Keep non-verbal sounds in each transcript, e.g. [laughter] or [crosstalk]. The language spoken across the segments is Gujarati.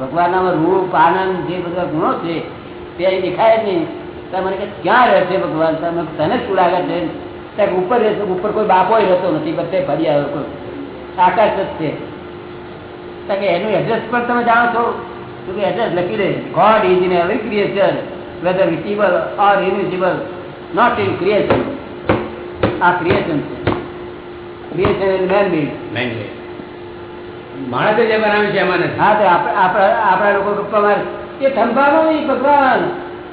ભગવાનનામાં રૂપ, આનંદ, જે બધા ગુણો છે, તે અહીં દેખાય નહીં. તમારે મને કે ક્યાં રહે છે ભગવાન? તમે તને શું લાગે છે. ત્યાં ઉપર રહેશે, ઉપર કોઈ બાપો રહેતો નથી બધે ફરી આવ્યો કોઈ. આકાશ જ છે. કે એનું એડ્રેસ પણ તમે જાણો છો? તો કે એડ્રેસ લખી દે. God is in every creation whether visible or invisible not in creation આ ક્રિએશન છે. Creation is man made Man-made. માણસે જે બનાવ્યું છે એમાં નથી. હા તો આપણે લોકો ગપ્પા મારે એ થંભાવો નહીં ભગવાન.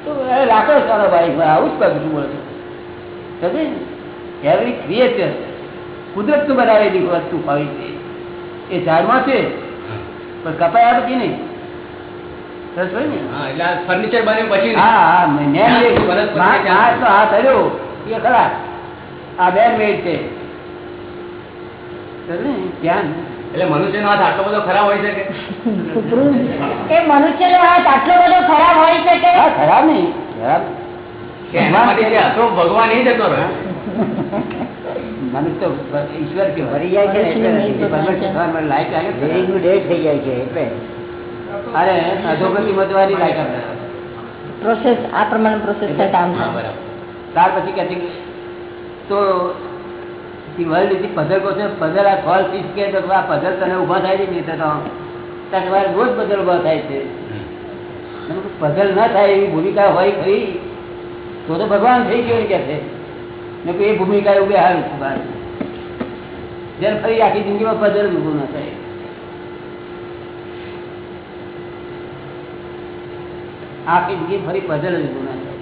તો એ સારો ભાઈ આવું જ પગલું બોલે છે. સમજે એવરી ક્રિએચર કુદરતનું બનાવેલી વસ્તુ હોય છે. એ ઝાડમાં છે. પણ કપાયા પછી નહીં? હા ફર્નિચર બન્યું પછી હા હા હાથ હર્યો એ ખરા. આ બેન મેડ છે? ધ્યાન. એટલે મનુષ્યનો હાથ આટલો બધો ખરાબ હોય શકે એ મનુષ્યનો હાથ આટલો બધો ખરાબ હોય શકે હા ખરાબ નહીં. ખરાબ. ભગવાન એ જતો રહ્યો. મનુષ્ય તો ઈશ્વર કે મરી જાય છે લાયક થઈ જાય છે એટલે. અરે અધોગતિ મતવાની લાયક પ્રોસેસ આ પ્રમાણે પ્રોસેસ થાય કામ ત્યાર પછી કે છે કે તો વર્લ્ડ ઇઝ પઝલ કહો છે આ થઈ શકે તો આ પઝલ તને ઊભા થાય છે નહીં તો તમારે રોજ પઝલ ઊભા થાય છે. પઝલ ના થાય એવી ભૂમિકા હોય ખરી તો તો ભગવાન થઈ ગયો કે છે. ને એ ભૂમિકા એવું હારું છે બહાર. જયારે ફરી આખી જિંદગીમાં પઝલ જ ઊભું ના થાય. આખી જિંદગી ફરી પઝલ જ ઊભું ના થાય.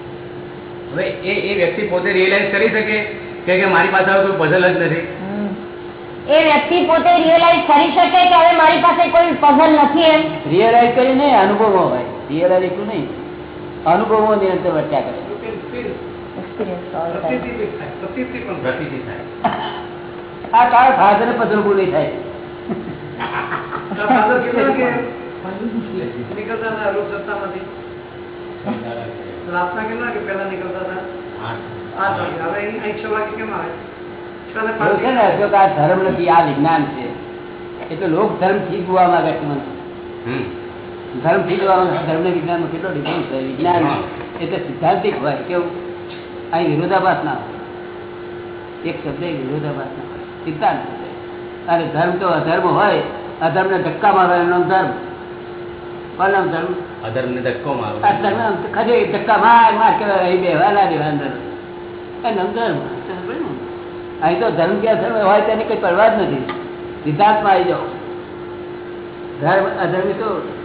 હવે એ એ વ્યક્તિ પોતે રિયલાઇઝ કરી શકે? કે કે મારી પાસે કોઈ પઝલ જ નથી. એ વ્યક્તિ પોતે રિયલાઈઝ કરી શકે કે હવે મારી પાસે કોઈ પઝલ નથી એમ? રિયલાઈઝ કરી નહીં અનુભવો હોય રિયલાઈઝ એટલું નહીં. અનુભવો ની અંતે વર્ત્યા કરે. [laughs] આ કાળ ફાધર ભૂલ નહીં થાય નીકળતા રોગ સત્તામાંથી રાતના કેટલા કે પેલા નીકળતા હતા? ધર્મ નથી આ વિજ્ઞાન છે. એટલે લોક ધર્મથી જોવા માંગે છે મને. ધર્મથી જોવા માંગે ધર્મ ને વિજ્ઞાન કેટલો ડિફરન્સ છે? વિજ્ઞાન એટલે સિદ્ધાંતિક હોય કેવું? અહીં વિરોધાભાસ ના હોય. એક શબ્દ એ વિરોધાભાસ ના હોય. સિદ્ધાંત છે. અને ધર્મ તો અધર્મ હોય અધર્મ ને ધક્કા મારવા એનો નામ ધર્મ? કોણ ને ધક્કો મારો. ખરી ધક્કા માર માર કે અહીં બેહવા ના દેવા અંદર? અહીં તો ધર્મ કે અધર્મ હોય તેની કઈ પરવા જ નથી. સિદ્ધાર્થમાં આવી જાઓ. ધર્મ, અધર્મ તો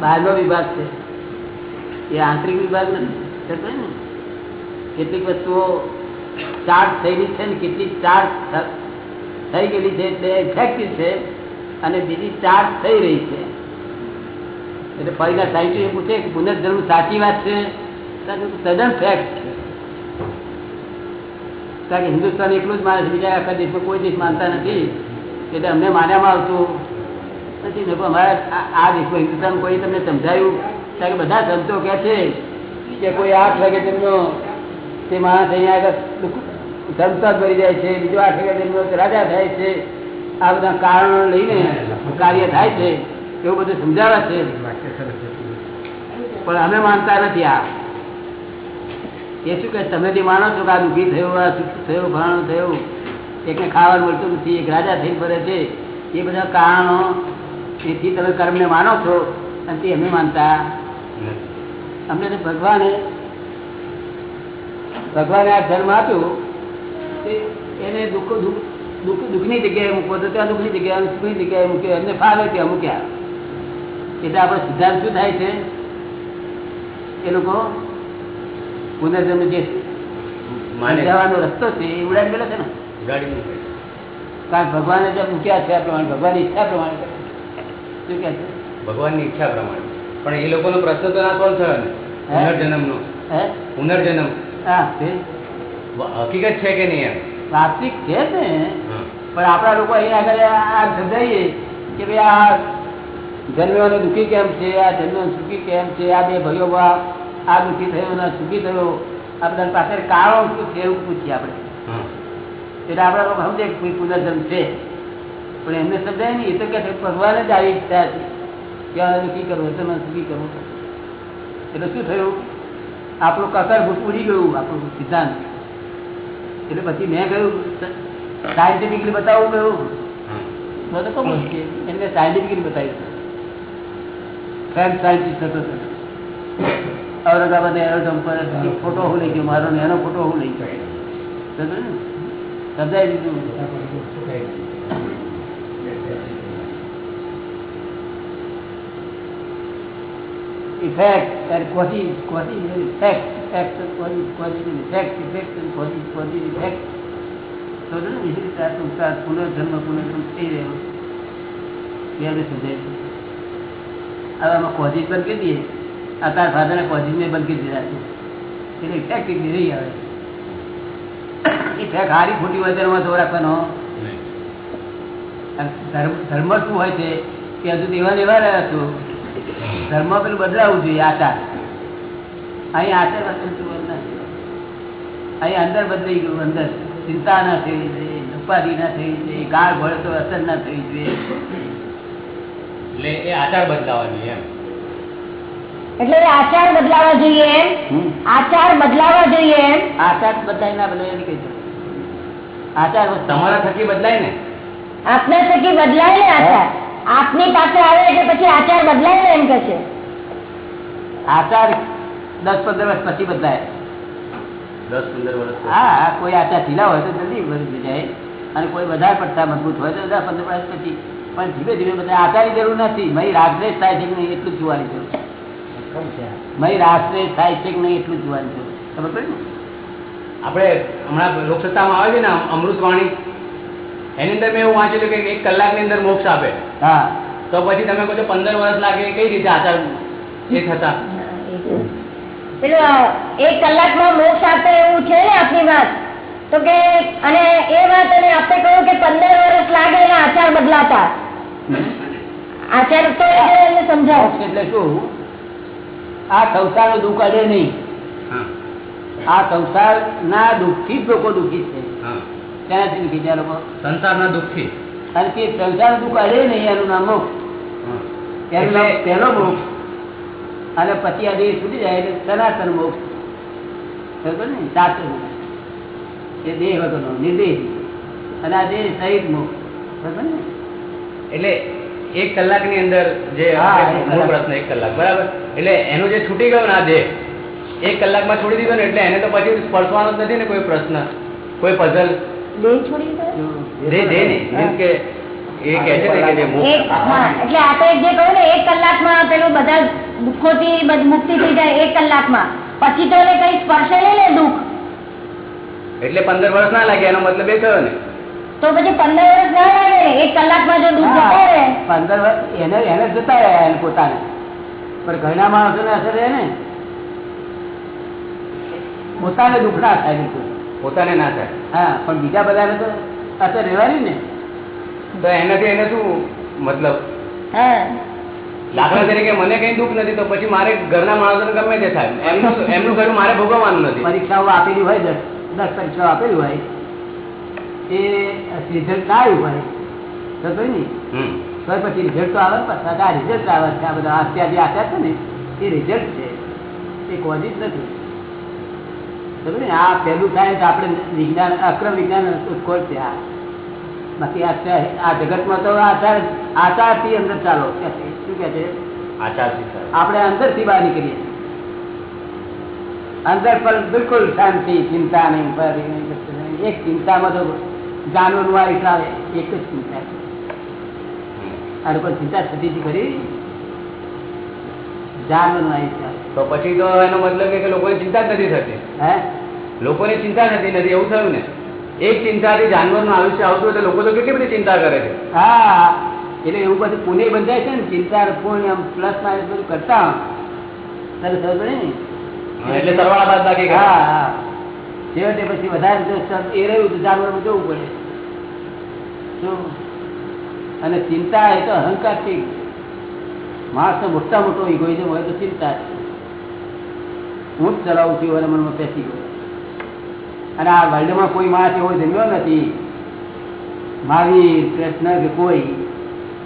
બહારનો વિભાગ છે. એ આંતરિક વિભાગ નથી. કેટલીક વસ્તુઓ ચાર્જ થયેલી છે ને કેટલીક ચાર્જ થઈ ગયેલી છે, તે ઇફેક્ટિવ છે. અને બીજી ચાર્જ થઈ રહી છે. એટલે ફરીના સાયન્ટિસ્ટ પૂછે કે પુનર્જન્મ સાચી વાત છે? તદ્દન ફેક્ટ છે. કારણ કે હિન્દુસ્તાન એકલું જ માને છે, બીજા આખા દેશમાં કોઈ દેશ માનતા નથી. એટલે અમને માન્યામાં આવતું. નથી અમારા આ- દેશમાં હિન્દુસ્તાન કોઈ તમને સમજાયું? કારણ કે બધા સંતો કહે છે કે કોઈ આઠ વાગે તેમનો તે માણસ અહીંયા આગળ દુઃખ- ભરી જાય છે, બીજો આઠ વાગે તેમનો રાજા થાય છે. આ બધા કારણો લઈને કાર્ય થાય છે, એવું બધું સમજાવે છે. પણ અમે માનતા નથી આ. એ શું કે તમે જે માનો છો કે આ દુઃખી થયું, આ સુખ થયું ફલાણું થયું, એકને ખાવાનું મળતું નથી, એક રાજા થઈ ફરે છે, એ બધા કારણો, એથી તમે કર્મને માનો છો, અને તે અમે માનતા અમને ભગવાને ભગવાને આ ધર્મ આપ્યું એને દુઃખ દુઃખ દુઃખ દુઃખની જગ્યાએ મૂકવો તો ત્યાં દુઃખની જગ્યાએ સુખની જગ્યાએ મૂક્યો એમને ફાવે ત્યાં મૂક્યા. એટલે આપણો સિદ્ધાંત શું થાય છે? એ લોકો પુનર્જન્મ જે જવાનો રસ્તો છે એ ઉડાડી ગયેલો છે ને? મૂકે. કારણ ભગવાને જે મૂક્યા છે આ પ્રમાણે ભગવાનની ઈચ્છા પ્રમાણે શું કહે છે? ભગવાનની ઈચ્છા પ્રમાણે. પણ એ લોકોનો પ્રશ્ન તો ના સોલ્વ થયો ને? પુનર્જન્મનો. હે? પુનર્જન્મ. હા તે. હકીકત છે કે નહીં એમ? વાસ્તવિક છે ને પણ આપણા લોકો અહીં આગળ આ સમજાવીએ કે ભાઈ આ જન્મ્યો દુઃખી કેમ છે આ જન્મ્યો સુખી કેમ છે આ બે ભાઈઓ આ દુઃખી થયો ને સુખી થયો આ બધા પાછળ કારણો શું છે એવું પૂછીએ આપણે. એટલે આપણા લોકો સમજે કોઈ પુનર્જન્મ છે. પણ એમને સમજાય નહીં એ તો કે ભગવાન જ આવી ઈચ્છા છે કે આ દુઃખી કરવું તમે સુખી કરવું. એટલે શું થયું? આપણું કસર ઉડી ગયું આપણું સિદ્ધાંત. એટલે પછી મેં કહ્યું સાયન્ટિફિકલી બતાવું કહ્યું એમને સાયન્ટિફિકલી બતાવ્યું ફેમ સાયન્ટિસ્ટ હતો ઔરંગાબાદ એરોડ્રોમ પર ફોટો હું લઈ ગયો મારો ને એનો ફોટો હું લઈ ગયો. સમજો સમજાય દીધું. Effect and quasi quasi effect effect and quasi quasi effect effect and quasi quasi effect. તો ને એ રીતે આ સંસાર પુનર્જન્મ પુનર્જન્મ થઈ રહ્યો આપણે સમજાય છે હવે આમાં કોઝિજ બંધ કરી દઈએ આ તાર ફાધરના કોઝિજને બંધ કરી દીધા છે એટલે ઇફેક્ટ એટલી રહી આવે ઇફેક્ટ હારી ખોટી હોય તેમાં જોર રાખવાનો ધર્મ ધર્મ શું હોય છે કે હજુ એવા લેવા રહ્યા છો ધર્મ પેલું બદલાવું જોઈએ આચાર. અહીં આચાર અહીં અંદર બદલાઈ ગયું અંદર. ચિંતા ના થવી જોઈએ ઉપાધિ ના થવી જોઈએ ગાળ ભળે તો અસર ના થવી જોઈએ. એટલે એ આચાર બદલાવાની એમ. એટલે આચાર બદલાવા જોઈએ એમ? આચાર બદલાવા જોઈએ એમ? આચાર બદલાય ના બદલાય એની આચાર તમારા થકી બદલાય ને? આપના થકી બદલાય ને આચાર? આપની પાસે આવે એટલે પછી આચાર બદલાય ને એમ કે છે? આચાર દસ પંદર વર્ષ પછી બદલાય. દસ પંદર વર્ષ. હા કોઈ આચાર ઢીલા હોય તો જલ્દી બદલી જાય. અને કોઈ વધારે પડતા મજબૂત હોય તો દસ પંદર વર્ષ પછી. પણ ધીમે ધીમે બધા આચારની જરૂર નથી. મય રાત્રે થાય છે કે નહીં એટલું જ જોવાની જરૂર. મય રાત્રે થાય છે કે નહીં એટલું જ જોવાની જરૂર. ખબર પડી ને? આપણે હમણાં લોકસત્તામાં આવે છે ને અમૃતવાણી? એની અંદર મેં એવું વાંચ્યું કે એક કલાકની અંદર મોક્ષ આપે. હા. તો પછી તમે કહો પંદર વર્ષ લાગે કઈ રીતે આચાર એ થતા? પેલો એક કલાકમાં મોક્ષ આપે એવું છે ને આપની વાત? તો કે અને એ વાત અને આપણે કહ્યું કે પંદર વર્ષ લાગે એના આચાર બદલાતા. આચાર તો એ જરા સમજાવો એટલે શું? આ સંસારનું દુઃખ અડે નહીં. આ આ સંસારના દુઃખથી જ લોકો દુઃખી છે. હા ત્યાંથી દુઃખી આ લોકો? સંસારના દુઃખથી અને તે સંસારનું દુઃખ અડે નહીં એનું નામ મોક્ષ. એનું નામ એટલે- પહેલો મોક્ષ. અને પછી આ દેહ છૂટી જાય એટલે સનાતન મોક્ષ. બરોબર ને? સાચો મોક્ષ. એ દેહ વગરનો નિર્દેહ. અને આ દેહ સહિત મોક્ષ. બરોબર ને? એટલે એક કલાકની અંદર જે. પ્રશ્ન એક કલાક બરાબર? એટલે એનો જે છૂટી ગયો ને આ દેહ એક કલાકમાં છોડી દીધો ને એટલે એને તો પછી સ્પર્શવાનો જ નથી ને કોઈ પ્રશ્ન કોઈ પઝલ દેહ છોડી દે. દેહ દેહ નહીં કે એ કહે છે ને કે જે મોક્ષ એક હા એટલે આપણે જે કહ્યું ને એક કલાકમાં પેલું બધા દુઃખોથી બધ- મુક્તિ થઈ જાય એક કલાકમાં. પછી તો એને કઈ સ્પર્શે નહીં ને દુઃખ. એટલે પંદર વર્ષ ના લાગે એનો મતલબ એ થયો ને. તો પછી પંદર વર્ષ ના લાગે ને એક કલાકમાં જો દુઃખ જતો રહે. પંદર વર્ષ એને એને જતા રહ્યા એને પોતાને. પણ ઘણા માણસો ને અસર રહે ને. પોતાને દુઃખ ના થાય બિલકુલ. પોતાને ના થાય. હા પણ બીજા બધાને તો અસર રહેવાની ને. તો એનાથી એને શું મતલબ? હા. દાખલા તરીકે મને કઈ દુઃખ નથી તો પછી મારે ઘરના માણસોને ગમે તે થાય. એમનું એમનું ઘર મારે ભોગવવાનું નથી. પરીક્ષાઓ આપેલી હોય દસ દસ પરીક્ષાઓ આપેલી હોય એ રિઝલ્ટ ના આવ્યું હોય તો કઈ નહીં. હમ. તો પછી રિઝલ્ટ તો આવે પાછા આ રિઝલ્ટ આવે છે આ બધા અત્યારે આપ્યા છે ને એ રિઝલ્ટ છે. એ કોઝિટ નથી. આ પહેલું તો આપણે વિજ્ઞાન અક્રમ વિજ્ઞાન શોધખોળ છે આ. બાકી આ જગતમાં તો આચાર આચારથી અંદર ચાલો શું કે છે? આપણે અંદરથી બહાર નીકળીએ અંદર પર બિલકુલ શાંતિ ચિંતા નહીં એક ચિંતામાં તો જાનવર વાળી આવે એક જ ચિંતા છે. હમ. આ ચિંતા થતી હતી ખરી? આયુષ આવે તો પછી તો એનો મતલબ કે લોકોને ચિંતા જ નથી થતી. હે? લોકોની ચિંતા થતી નથી એવું થયું ને? એક ચિંતાથી જાનવરનું આયુષ્ય આવતું હોય તો લોકો તો કેટલી બધી ચિંતા કરે છે? હા. એટલે એવું બધું પુણે બંધાય છે ને ચિંતા પુણ્ય પ્લસ માઇનસ બધું કરતા તને ખબર ને? એટલે સરવાળા બાદ બાકી હા હા. છેવટે પછી વધારે એ રહ્યું તો જાનવર જવું પડે. શું? અને ચિંતા એ તો અહંકાર છે. માણસનો મોટા મોટો ઇગોઇઝમ હોય તો ચિંતા છે. હું જ ચલાવું છું એના મનમાં ગયો. અને આ વર્લ્ડમાં કોઈ માણસ એવો જન્મ્યો નથી મહાવીર કૃષ્ણ કે કોઈ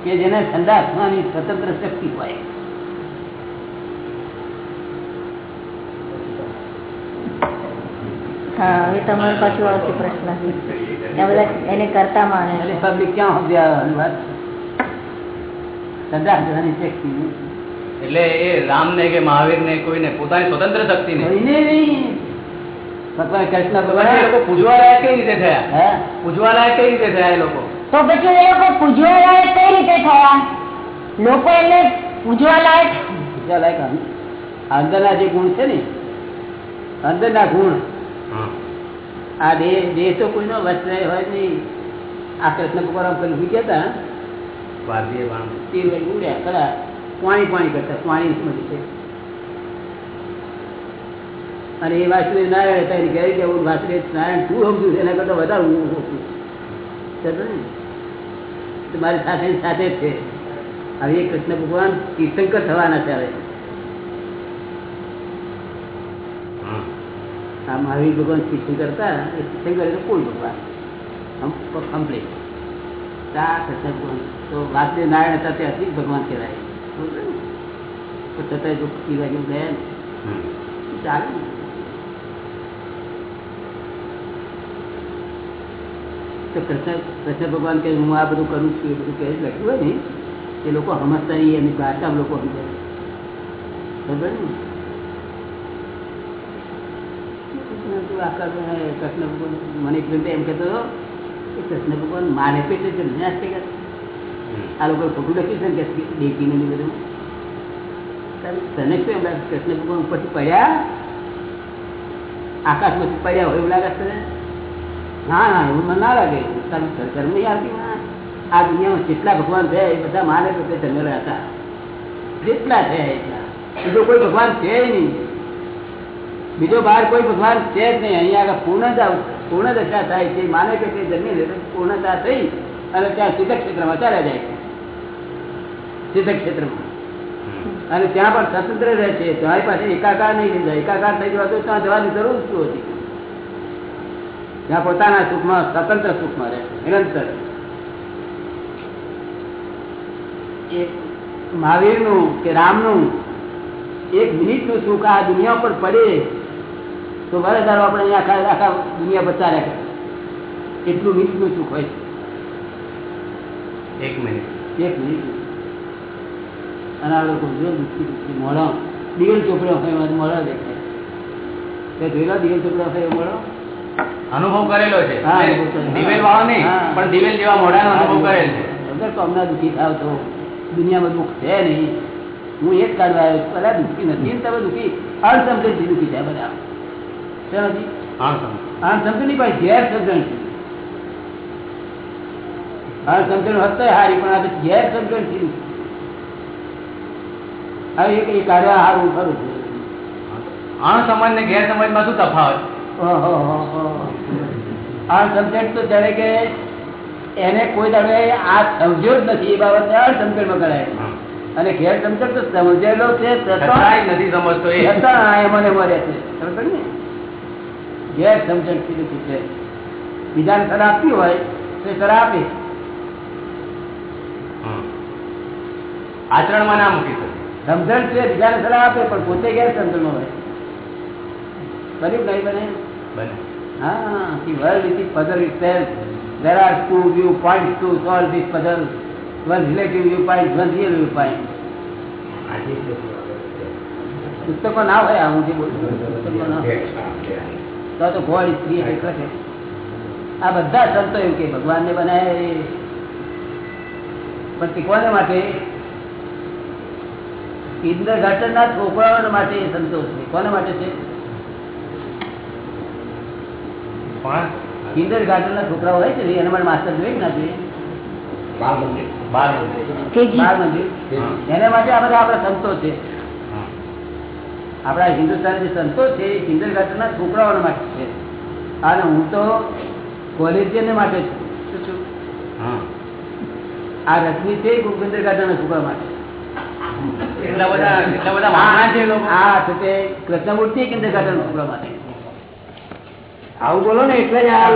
કે જેને સંદાસવાની સ્વતંત્ર શક્તિ હોય. હા હવે તમારો પાછું આવશે પ્રશ્ન. એને કરતા માને. પબ્લિક ક્યાં સમજ્યા શક્તિ. એટલે એ રામ ને કે મહાવીર ને કોઈને પોતાની સ્વતંત્ર શક્તિ ને નહીં. ભગવાન કૃષ્ણ ભગવાન પૂજવા લાયક કઈ રીતે થયા? હે? પૂજવા લાયક કઈ રીતે થયા એ લોકો? તો પછી એ લોકો પૂજવા લાયક કઈ રીતે થયા? લોકો એમને પૂજવા લાયક લાયક અંદરના જે ગુણ છે ને અંદરના ગુણ. આ દેહ દેહ તો કોઈનો વસ્ત્ર હોય નહીં. આ કૃષ્ણ ભગવાન કરી મૂક્યા હતા ભારતીય ઉડ્યા પાણી પાણી કરતા પાણી સ્મૃતિ છે. અને એ વાસુદેવ નારાયણ હતા, એને કહે કે હું વાસુદેવ નારાયણ તું સમજું એના કરતા વધારે હું સમજું ને? મારી સાથે સાથે જ છે. હવે એ કૃષ્ણ ભગવાન તીર્થંકર થવાના છે હવે. આ મહાવીર ભગવાન તીર્થંકર હતા, એ તીર્થંકર એટલે કોઈ ભગવાન. કમ્પ્લીટ. આ કૃષ્ણ ભગવાન. તો વાસુદેવ નારાયણ હતા તે અતિ ભગવાન કહેવાય. તો છતાંય જેવું ચાલે ને. તો કૃષ્ણ કૃષ્ણ ભગવાન કે હું આ બધું કરું છું એ બધું કહે. લખ્યું હોય ને એ લોકો સમજતા નહીં એની ભાષા લોકો સમજે. ખબર ને કૃષ્ણ ભગવાન મને એક એમ કહેતો હતો કે કૃષ્ણ ભગવાન મારે પેટે જન્મ્યા છે કે આ લોકો ખોટું લખ્યું છે ને દેખીને બધું તને શું એમ લાગે કૃષ્ણ ભગવાન ઉપરથી પડ્યા? આકાશમાંથી પડ્યા હોય એવું લાગે છે ના ના એવું મને ના લાગે. તારી સરકાર નહીં આવતી આ દુનિયામાં જેટલા ભગવાન છે એ બધા માને તો તે જન્મેલા હતા જેટલા છે એટલા બીજો કોઈ ભગવાન છે નહીં. બીજો બહાર કોઈ ભગવાન છે જ નહીં. અહીંયા આગળ પૂર્ણતા પૂર્ણ દશા થાય છે. માને કે તે જન્મી પૂર્ણતા થઈ અને ત્યાં સિદ્ધ ક્ષેત્રમાં ચાલ્યા જાય સિદ્ધ ક્ષેત્રમાં. અને ત્યાં પણ સ્વતંત્ર રહે છે તમારી પાસે એકાકાર નહીં થઈ જાય. એકાકાર થઈ જવા તો ત્યાં જવાની જરૂર શું હતી? ત્યાં પોતાના સુખમાં સ્વતંત્ર સુખમાં રહે નિરંતર. મહાવીરનું કે રામનું એક મિનિટનું સુખ આ દુનિયા પર પડે તો વરે સારું આપણે અહીંયા આખા આખા દુનિયા બચાવ્યા કરે. એટલું મિનિટનું સુખ હોય એક મિનિટ. એક મિનિટ અને આ લોકો જો દુઃખી દુઃખી મોડા દિવેલ ચોપડો હોય એમાં મળો દેખાય. તે જોયેલા દિગલ ચોપડા હોય મોડો અનુભવ કરેલો છે. દિવેલ વાળો નહીં પણ દિવેલ જેવા મોઢાનો અનુભવ કરેલ છે. અગર તો હમણાં દુઃખી થાવ તો દુનિયામાં દુઃખ છે નહીં. હું એક કાઢવા આવ્યો છું. બધા દુઃખી નથી. તમે દુઃખી અણસમજણથી દુઃખી છે બધા. શેનાથી? અણસમજણ નહીં પણ ગેર સમજણ છે. અણસમજણ હશે હારી પણ આ ઝેર ગેરથી દુઃખી. હવે એ કાઢવા સારું ખરું. છે અણસમજ ને ગેરસમજમાં શું તફાવત? અણસમજણ તો જ્યારે કે એને કોઈ તમે આ સમજ્યો જ નથી એ બાબતે અણસમજણમાં કરાય. અને ઘેર સમજણ તો સમજેલો છે નથી સમજતો એ. મને રહે છે. ખબર ને? ગેર સમજણ કીધું છે. બીજાને સર આપતી હોય તો એ સલાહ આપે. આચરણમાં ના મૂકી શકે. સમજણ છે બીજાને સલાહ આપે પણ પોતે ગેર સમજણમાં હોય બન્યું નહીં બને બને Ah, the world is the puzzle itself. There are two viewpoints to solve this puzzle. One relative viewpoint, one real viewpoint. પુસ્તકો ના હોય હું જે બોલું. તો તો ગોડ ઇઝ ક્રિએટેડ લખે આ બધા સંતો એવું કે ભગવાનને બનાવે પણ શીખવાને માટે ઇન્દ્ર ઘાટનના છોકરાઓ માટે એ સંતોષ છે. કોના માટે છે? પણ કિન્ડર ના છોકરાઓ હોય છે એના માટે માસ્ટર જોઈએ કે ના જોઈએ એના માટે આ બધા આપણા સંતો છે. આપણા હિન્દુસ્તાન જે સંતો છે એ કિન્ડર ના છોકરાઓ માટે છે. અને હું તો કોલેજિયન માટે છું. આ રશ્મિ છે કિન્ડર ઘાટના ના છોકરા માટે કૃષ્ણમૂર્તિ કેન્દ્ર ગાર્ડન છોકરા માટે. આવું બોલો ને એટલે જ આ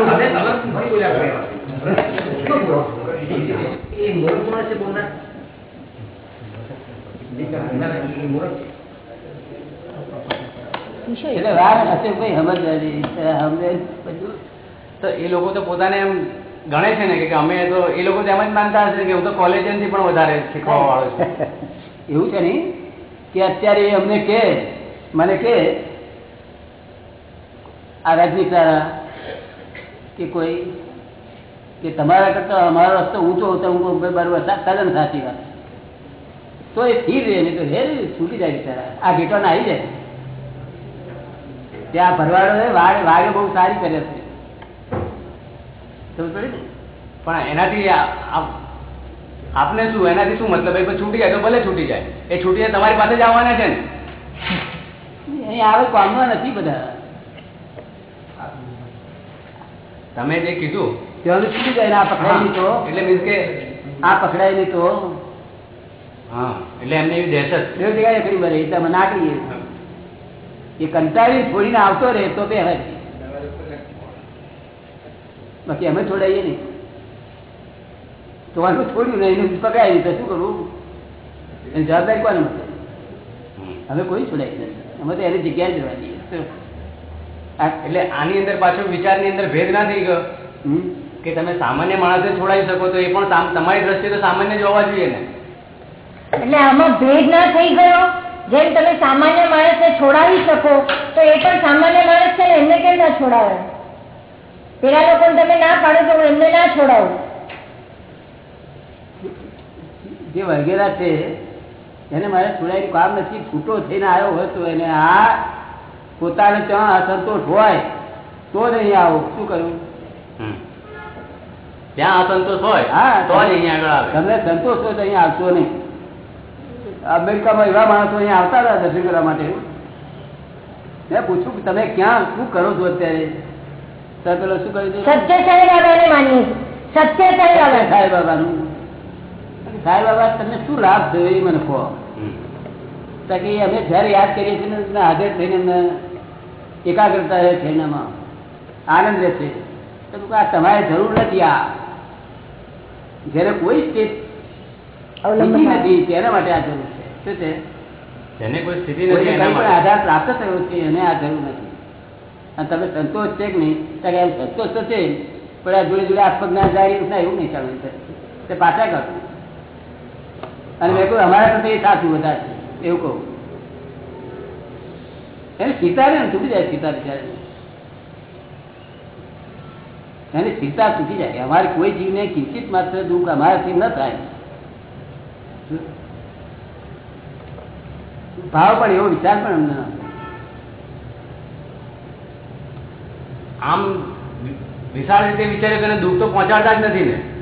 તો એ લોકો તો પોતાને એમ ગણે છે ને કે અમે તો એ લોકો તો એમ જ માનતા હશે કે હું તો કોલેજથી પણ વધારે શીખવા વાળો છું. [laughs] એવું છે નહીં? કે અત્યારે એ અમને કે મને કે આ રાજનીતિવાળા કે કોઈ, કે તમારા કરતા અમારો રસ્તો ઊંચો હતો, હું બરોબર તદ્દન સાચી વાત. તો એ સ્થિર રહે તો હે, છૂટી જાય બિચારા. આ ઘેટોને આવી જાય. ત્યાં ભરવાડો વાડ, વાડે બહુ સારી કરે છે. સમજ પડી ને? પણ એનાથી આપને શું એનાથી શું મતલબ? એ છૂટી જાય તો ભલે છૂટી જાય. એ છૂટીને તમારી પાસે જ આવવાના છે ને? આવે કામમાં નથી બધા. તમે જે કીધું ત્યાંનું છૂટી જાય ને આ પકડાય નહીં તો. એટલે મીન્સ કે આ પકડાય નહીં તો. હા એટલે એમને એવી દહેશત. બે જગ્યાએ કરી બરે એટલે અમે ના કરીએ એ કંટાળી છોડીને આવતો રહે તો બે બાકી અમે છોડાઈએ નહીં. તો આનું છોડ્યું ને એનું પકડાય નહીં તો શું કરવું? એની જવાબદારી કોને મળે? અમે કોઈ છોડાય નથી. અમે તો એની જગ્યાએ જ રહેવા દઈએ. એટલે આની અંદર પાછો વિચારની અંદર ભેદ ના થઈ ગયો? કે તમે સામાન્ય માણસે છોડાવી શકો તો એ પણ તમારી દ્રષ્ટિએ તો સામાન્ય જ હોવા જોઈએ ને. એટલે આમાં ભેદ ના થઈ ગયો? જેમ તમે સામાન્ય માણસને છોડાવી શકો તો એ પણ સામાન્ય માણસ છે ને એમને કેમ ના છોડાવે? પેલા લોકોને તમે ના પાડો તો એમને ના છોડાવું? જે વગેરે છે એને મારે છોડાયેલું કામ નથી છૂટો થઈને આવ્યો હોય તો એને આ પોતાને ત્યાં અસંતોષ હોય તો જ અહીં આવો. શું કરવું ત્યાં અસંતોષ હોય હા તો જ અહીંયા આગળ આવે. તમને સંતોષ હોય તો અહીં આવશો નહીં. અમેરિકામાં એવા માણસો અહીંયા આવતા હતા દર્શન કરવા માટે. મેં પૂછ્યું કે તમે ક્યાં શું કરો છો અત્યારે? સર પેલો શું કહ્યું સત્ય છીએ સત્ય સાહેબ બાબાનું. સાંઈ બાબા તમને શું લાભ થયો એ મને કહો. કે અમે જયારે યાદ કરીએ છીએ ને હાજર થઈને અમને એકાગ્રતા રહે છે એનામાં. આનંદ રહેશે તો આ તમારે જરૂર નથી આ. જેને કોઈ સ્થિતિ નથી તેના માટે આ જરૂર છે. શું છે? જેને કોઈ સ્થિતિ નથી એના પણ આધાર પ્રાપ્ત થયો છે એને આ જરૂર નથી. અને તમે સંતોષ છે કે નહીં? કારણ કે સંતોષ તો છે પણ આ જોડે જોડે આત્મજ્ઞાન ના ના એવું નહીં ચાલુ. તે પાછા કરો અને મેં કહ્યું, અમારા પ્રત્યે સાચું છે. એવું કહું. એને સીતા ને તૂટી જાય, સીતા બિચારે. એને સીતા તૂટી જાય. અમારે કોઈ જીવને કિંચિત માત્ર દુઃખ અમારાથી ન થાય. ભાવ પણ એવો, વિચાર પણ અમને આમ વિશાળ રીતે વિચારીએ કે દુઃખ તો પહોંચાડતા જ નથી ને?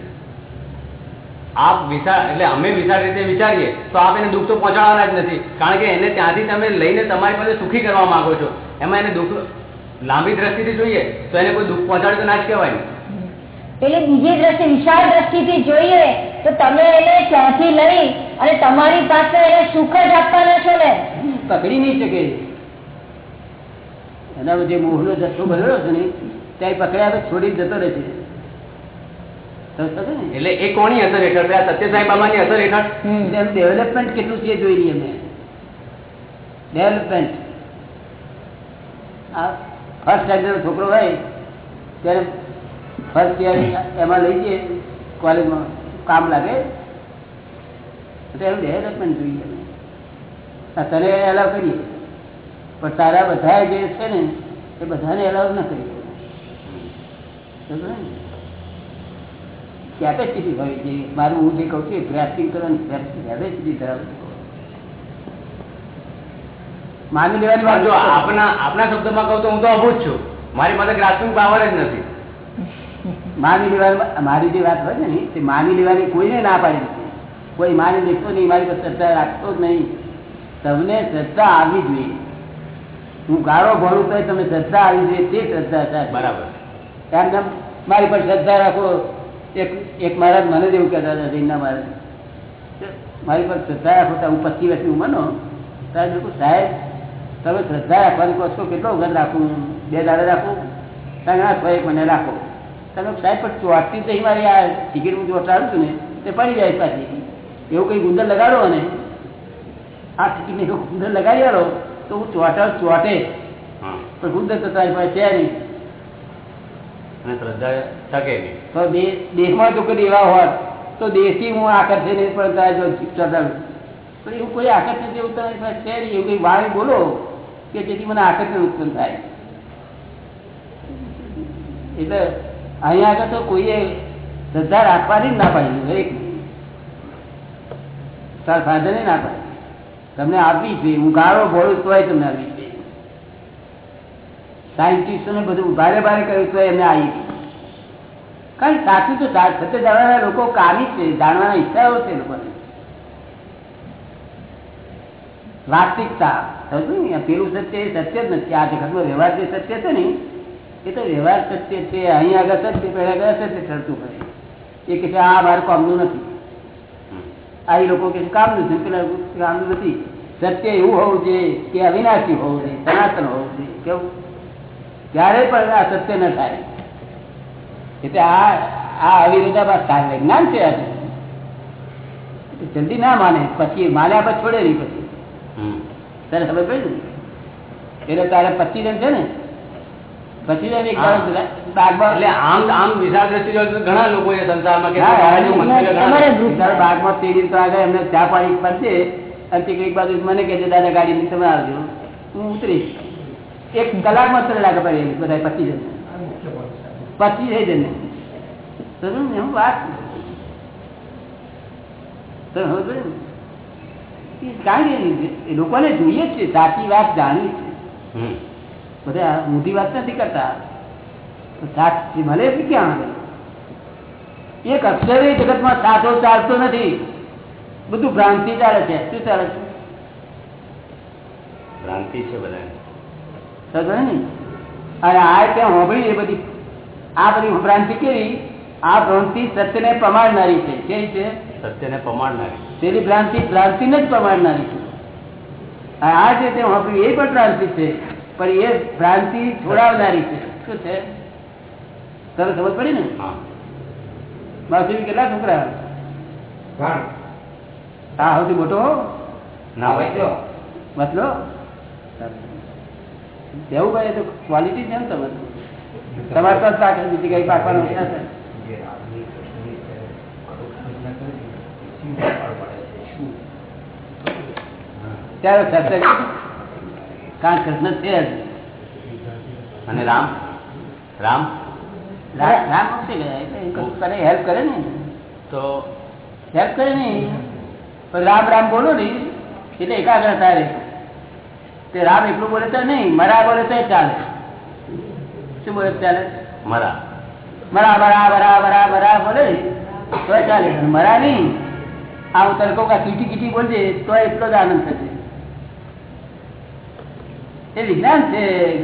આપ વિશાળ એટલે અમે વિશાળ રીતે વિચારીએ તો આપ એને દુઃખ તો પહોંચાડવાના જ નથી. કારણ કે એને ત્યાંથી તમે લઈને તમારી પાસે સુખી કરવા માંગો છો. એમાં એને દુઃખ લાંબી દ્રષ્ટિથી જોઈએ તો એને કોઈ દુઃખ પહોંચાડે તો ના જ કહેવાય એટલે બીજી દ્રષ્ટિ વિશાળ દ્રષ્ટિથી જોઈએ તો તમે એને ત્યાંથી લઈ અને તમારી પાસે એને સુખ જ આપવાના છો ને. પકડી નહીં શકે. એના જે મોહનો જથ્થો ભરેલો છે ને ત્યાં પકડ્યા છોડી જતો રહે છે. સમજતો છો ને? એટલે એ કોની અસર હેઠળ? આ સત્ય સત્યસાઈ બાબાની અસર હેઠળ? ડેવલપમેન્ટ કેટલું છે જોઈ લઈએ અમે. ડેવલપમેન્ટ આ ફર્સ્ટ સ્ટેન્ડર્ડ છોકરો હોય ત્યારે ફર્સ્ટ યર એમાં લઈ જઈએ કોલેજમાં કામ લાગે. તો એનું ડેવલપમેન્ટ જોઈએ અમે. તને એલાવ કરીએ. પણ તારા બધા જે છે ને એ બધાને એલાવ ન કરીએ. બરાબર ને? કેપેસિટી હોય છે મારું હું જે કહું છું કરવાની કેપેસિટી ધરાવે માની લેવાની વાત જો આપના આપના શબ્દમાં કહું તો હું તો અભૂત છું. મારી પાસે ગ્રાફિંગ પાવર જ નથી. માની લેવાની મારી જે વાત હોય ને તે માની લેવાની કોઈને ના પાડી નથી કોઈ માની લેતો નહીં મારી પર શ્રદ્ધા રાખતો જ નહીં. તમને શ્રદ્ધા આવી જોઈએ. હું ગાળો ભરું તો તમે શ્રદ્ધા આવી જોઈએ તે શ્રદ્ધા બરાબર. એમ કે મારી પર શ્રદ્ધા રાખો. એક એક મહારાજ મને જ એવું કહેતા હતા રીના મહારાજ. મારી પર શ્રદ્ધા રાખો હું પચીસ વર્ષની ઉંમરનો ત્યારે બિલકુલ સાહેબ તમે શ્રદ્ધા રાખવાની કહો છો કેટલો વખત રાખું? બે દાડા રાખું? ત્યાં છ એક મહિને રાખો. તમે સાહેબ પણ ચોટતી થઈ મારી આ ટિકિટ હું ચોટાડું છું ને તે પડી જાય પાછી. એવું કંઈ ગુંદર લગાડો ને આ ટિકિટને એવું ગુંદર લગાડી આવો તો હું ચોટા. ચોટે પણ ગુંદર તો તારી પાસે છે નહીં. અને શ્રદ્ધા ટકે નહીં. દેહ- દેહમાં જો કોઈ એવા હોત, તો દેહથી હું આકર્ષી નહીં, પણ પણ એવું કોઈ આકર્ષણ જેવું છે નહીં. એવું કંઈ વાણી બોલો કે જેથી મને આકર્ષણ ઉત્પન્ન થાય. એટલે અહીંયા આગળ તો કોઈએ શ્રદ્ધા રાખવાની જ ના પાડી દરેક ફાધરે ના પાડી તમને આપવી છે હું ગાળો ભોળું તોય તમને આપવી છે સાયન્ટિસ્ટોને બધું ભારે ભારે કહ્યું તો એમને આવી કારણ કે સાચું તો સત્ય જાણવાના લોકો કામી છે, જાણવાના ઈચ્છાઓ છે લોકોને. વાસ્તવિકતા, સમજ્યું ને? પેલું સત્ય એ સત્ય જ નથી. આ જગતનો વ્યવહાર જે સત્ય છે ને, એ તો વ્યવહાર સત્ય છે. અહીં આગળ સત્ય, પહેલાં આગળ સત્ય ઠરતું પડે એ કે છે, આ મારું કામનું નથી. આ લોકો કે કામનું છે. પેલા કામનું નથી. સત્ય એવું હોવું જોઈએ કે અવિનાશી હોવું જોઈએ, સનાતન હોવું જોઈએ. કેવું? ત્યારે પણ આ સત્ય ન થાય. એટલે આ આ અવિરોધાભાસ થાય વિજ્ઞાન છે આજે. જલ્દી ના માને પછી માન્યા પછી છોડે નહીં પછી. તારે ખબર પડી એટલે તારે પચીસ જણ છે ને? પચીસ જણ એક એટલે આમ આમ વિશાળ દ્રષ્ટિ ઘણા લોકો છે સંસારમાં કે બાગમાં તેડી તો આગળ એમને ચા પાણી પડશે અને એક બાજુ મને છે દાદા ગાડી તમે આવજો. હું ઉતરીશ. એક કલાકમાં તને લાગે પડી બધા પચી જશે પચી થઈ જણ સમજ ને હું વાત. તને લોકોને જોઈએ જ છે સાચી વાત જાણી છે. બધા ઊંધી વાત નથી કરતા. સાચી મળે ક્યાં આગળ? એક અક્ષર જગતમાં સાચો ચાલતો નથી. બધું ભ્રાંતિ ચાલે છે શું ચાલે છે? ભ્રાંતિ છે ને અને આ ત્યાં હોંભળી એ બધી. આ બધી ભ્રાંતિ કેવી? આ ભ્રાંતિ સત્યને પ્રમાણનારી છે. કેવી છે? સત્યને પમાડનારી તેની ભ્રાંતિ ભ્રાંતિને જ પ્રમાણનારી છે. આ જે તે હોંભળી એ પણ ભ્રાંતિ છે પણ એ ભ્રાંતિ છોડાવનારી છે. શું છે? તને ખબર પડી ને? હા. માસી કેટલા છોકરા? હા સૌથી મોટો? ના હોય મતલો દેવું ભાઈ તો ક્વોલિટી છે ને તમે તમારે તો પાક બીજી કઈ પાકવાનું છે ત્યારે કારણ કૃષ્ણ છે જ અને રામ? રામ? રા- રામ કરે હેલ્પ કરે ને. તો? હેલ્પ કરે ને. રામ રામ બોલો ને. એટલે એકાગ્રતા રહે. તે રામ એટલું બોલે તો નહીં મરા બોલે તો ચાલે. શું બોલે ચાલે? મરા. મરા બરા બરા બરા બરા બોલે. તો ચાલે. મરા નહીં. આ હું તને કહું કીટી કીટી બોલજે તો એટલો જ આનંદ થશે. એ વિજ્ઞાન છે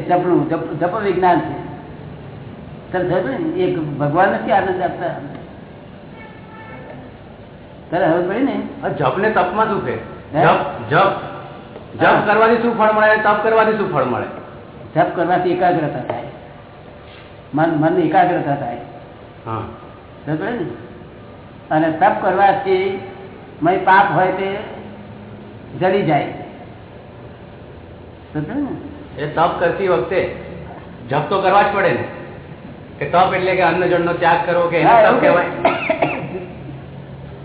જપનું જપ વિજ્ઞાન છે. ને? એક ભગવાન નથી આનંદ આપતા. તારે હવે પડી ને? જપ ને તપમાં શું છે? જપ જપ. જપ. કરવાથી શું ફળ મળે? તપ કરવાથી શું ફળ મળે? જપ કરવાથી એકાગ્રતા થાય. મન મન એકાગ્રતા થાય. ને? અને તપ કરવાથી મય પાપ હોય તે જડી જાય. ને? એ તપ કરતી વખતે જપ તો કરવા જ પડે ને. કે તપ એટલે કે અન્ન જળનો ત્યાગ કરવો કે તપ કહેવાય.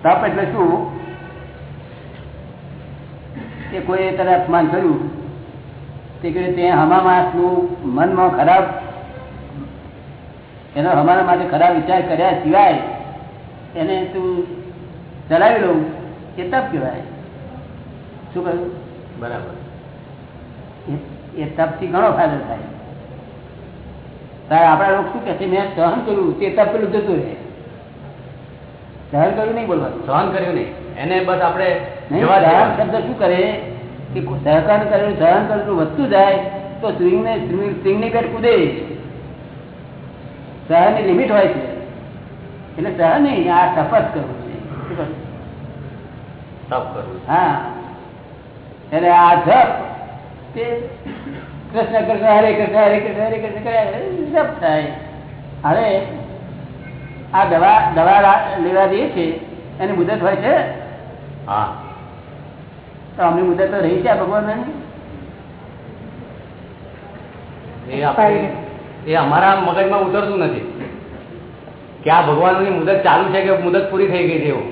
તપ એટલે શું? કે કોઈ તને અપમાન કર્યું તે કે તે હમા માણસનું મનમાં ખરાબ એનો અમારા માટે ખરાબ વિચાર કર્યા સિવાય એને તું ચલાવી લઉં એ તપ કહેવાય. શું કહ્યું? બરાબર. એ- એ તપથી ઘણો ફાયદો થાય. તારે આપણા લોકો શું કે છે? મેં સહન કર્યું તે તપ પેલું જતું રહે. સહન કર્યું નહીં બોલવાનું. સહન કર્યું નહીં. એને બસ આપણે શબ્દ શું કરે? કે સહકાર કરેલું સહન કરેલું વધતું જાય તો સ્વિંગ ને સ્વિંગની પેટ કૂદે. લિમિટ હોય છે. એટલે સહન નહીં આ તપસ કરવું છે. શું કહ્યું? તપ કરવું હા. એટલે આ જપ તે કૃષ્ણ કૃષ્ણ હરે કૃષ્ણ હરે કૃષ્ણ હરે કૃષ્ણ જપ થાય. હવે આ દવા દવા લેવા દઈએ છે એની મુદત હોય છે? હા. તો અમને મુદત તો રહી છે ભગવાન એ અમારા મગજમાં ઉતરતું નથી. કે આ ભગવાનની મુદત ચાલુ છે કે મુદત પૂરી થઈ ગઈ છે એવું?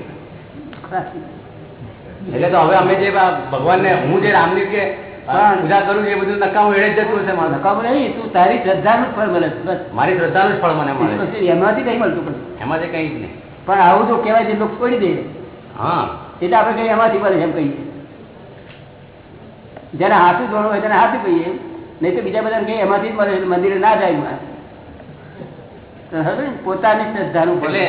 એટલે તો હવે અમે જે ભગવાનને હું જે રામની કે પૂજા કરું એ બધું નકામું એડે જ જતું હશે મારું. નકામ નહીં તું તારી શ્રદ્ધાનું જ ફળ મળે બસ. મારી શ્રદ્ધાનું જ ફળ મને મળે એમાંથી કઈ મળતું પણ એમાંથી કંઈ જ નહીં. પણ આવું તો કહેવાય છે લોકો છોડી દે. હા. એટલે આપણે કઈ એમાંથી મળે એમ કહીએ. જેને હાથું ધોરણ હોય તેને હાથું કહીએ નહીં તો બીજા બધા કહીએ એમાંથી જ મંદિરે ના જાય. પોતાની શ્રદ્ધાનું ભલે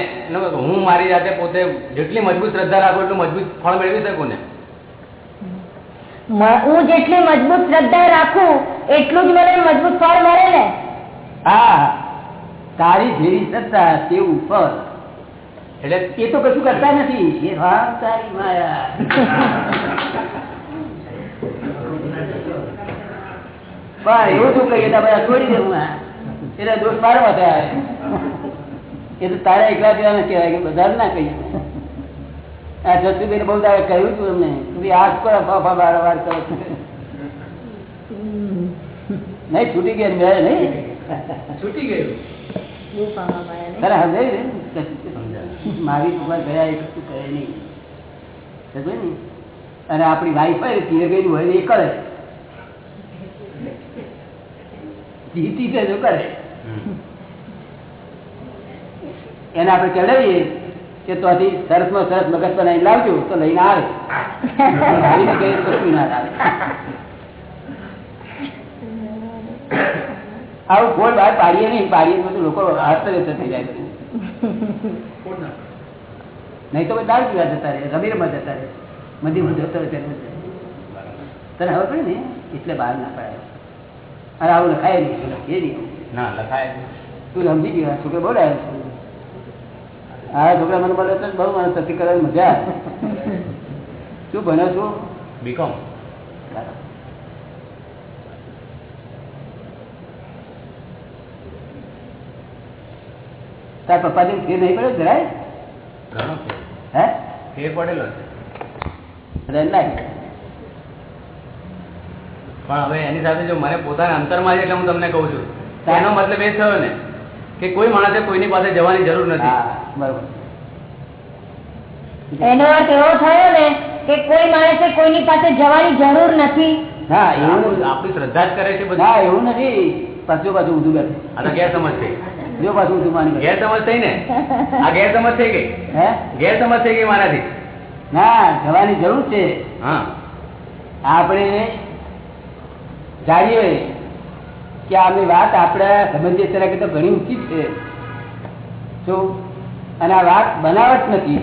હું મારી જાતે પોતે જેટલી મજબૂત શ્રદ્ધા રાખું એટલું મજબૂત ફળ મેળવી શકું ને? હું જેટલી મજબૂત શ્રદ્ધા રાખું એટલું જ મને મજબૂત ફળ મળે ને? હા. તારી જેવી શ્રદ્ધા તેવું ફળ. એટલે એ તો કશું કરતા નથી. એ હા તારી માયા. [laughs] પણ એવું શું કહીએ બધા છોડી દેવું આ. એટલે દોષ મારો માથે એ તો તારા એકલા જેવા ના કહેવાય કે બધા ના કહીએ. આ જસુભાઈ બહુ તારે કહ્યું હતું એમને તું ફાફા વાર કરો. છો. નહીં? છૂટી ગયા. મેં નહીં. છૂટી ગયું મારી ઉપર ગયા એ કશું કરે નહીં. ને? અને આપણી વાઈફ હોય ને તીરે ગયેલું હોય એ કરે. જીતી છે તો કરે. એને આપણે કહેવાઈએ કે તો હજી સરસમાં સરસ મગજ બનાવી લાવજો તો લઈને આવે. આવી ના ફોડ બહાર પાડીએ નહીં પાડીએ તો બધું લોકો આશ્ચર્ય થઈ જાય નહીં તો દાળ પીવા જતા રહે રમી રમવા જતા રહે. મંદિરમાં જતો રહે. તને હવે પડે ને? એટલે બહાર ના પાડે. અને આવું લખાય નહીં લખીએ નહીં. ના લખાય તું સમજી ગયો છોકરો બોલાયો છે. આ છોકરા મને બોલે તો બહુ મને સતી કરવાની મજા શું ભણ્યો છું? બીકોમ તાર પપ્પા જેવું ફેર નહીં પડ્યો જરાય? ઘણો ફેર. હે? ફેર પડેલો છે. બધાને લાગે પણ હવે એની સાથે જો મને પોતાના અંતરમાં એટલે હું તમને કહું છું. એનો મતલબ એ થયો ને કે કોઈ માણસે કોઈની પાસે જવાની જરૂર નથી. બરોબર. એનો અર્થ એવો થયો ને કે કોઈ માણસે કોઈની પાસે જવાની જરૂર નથી. હા એવું આપણી શ્રદ્ધા જ કરે છે બધા. એવું નથી. પાછું પાછું ઊંધું કરે આ તો ગેરસમજ છે જો પાછું ઊંધું માની. ગેરસમજ થઈ ને? આ ગેરસમજ થઈ ગઈ? હે? ગેરસમજ થઈ ગઈ મારાથી? ના જવાની જરૂર છે. હા. આપણે જાણીએ કે આની વાત આપણે સમજીએ ત્યારે કરતા ઘણી ઊંચી છે. શું? અને આ વાત બનાવટ નથી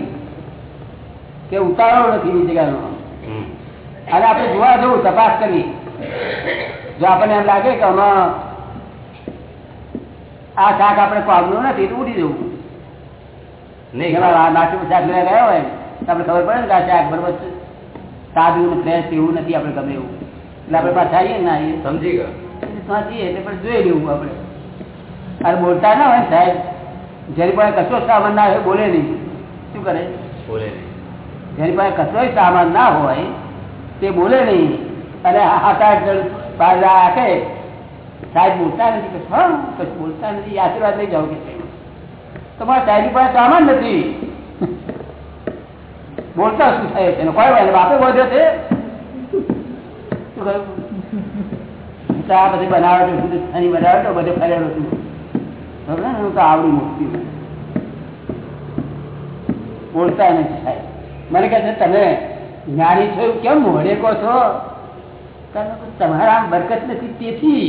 કે ઉતારો નથી બીજી જગ્યાનો. અને આપણે જોવા જવું તપાસ કરી જો આપણને એમ લાગે કે આમાં આ શાક આપણે કોમનું નથી તો ઉડી જવું. નહીં. આ શાક લેવા ગયા હોય તો આપણે ખબર પડે ને કે આ શાક બરોબર છે. સાદું ફ્રેશ એવું નથી આપણે ગમે એવું. એટલે આપણે પાછા આવીએ ને આવીએ. સમજી ગયો. ત્યાં જઈએ એટલે પણ જોઈ લેવું આપણે. અરે બોલતા ના હોય સાહેબ. જેની પાસે કશો સામાન ના હોય બોલે નહીં. શું કરે? બોલે નહીં. જેની પાસે કશો સામાન ના હોય તે બોલે નહીં. અને હાથ આઠ જણ બહાર રાખે સાહેબ બોલતા નથી કે હા કશું બોલતા નથી. આશીર્વાદ લઈ જાઓ કે. તમારા સાહેબ પાસે સામાન નથી. બોલતા શું થાય છે? કોઈ બાપે બોલ્યો છે. શું કહ્યું બધી બનાવટો બધે ફરેલો છું. બરાબર? ને? હું તો આવડી મૂકતી બોલતા નથી સાહેબ. મને કહે છે તમે જ્ઞાની છો કેમ કહો છો? તમારા બરકત નથી તેથી.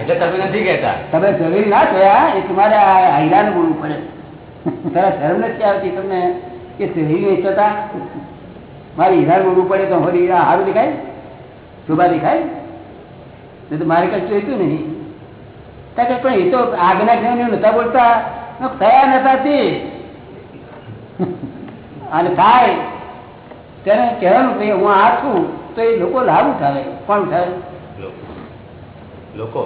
એટલે તમે નથી કહેતા? તમે જમીન ના થયા એ તમારે આ હાઈરાન બોલવું પડે. તારા શરમ નથી આવતી તમને કે શહેરી નહીં થતા મારે હિરાન બોલવું પડે તો હીરા સારું દેખાય? શોભા દેખાય નહીં તો મારે કશું જોઈતું નહીં. ત્યાં પણ એ તો આગના જ્ઞાનીઓ નતા બોલતા. થયા નતા તે. અને થાય તેને કહેવાનું કે હું આ છું તો એ લોકો લાભ ઉઠાવે. કોણ ઉઠાવે? લોકો. લોકો?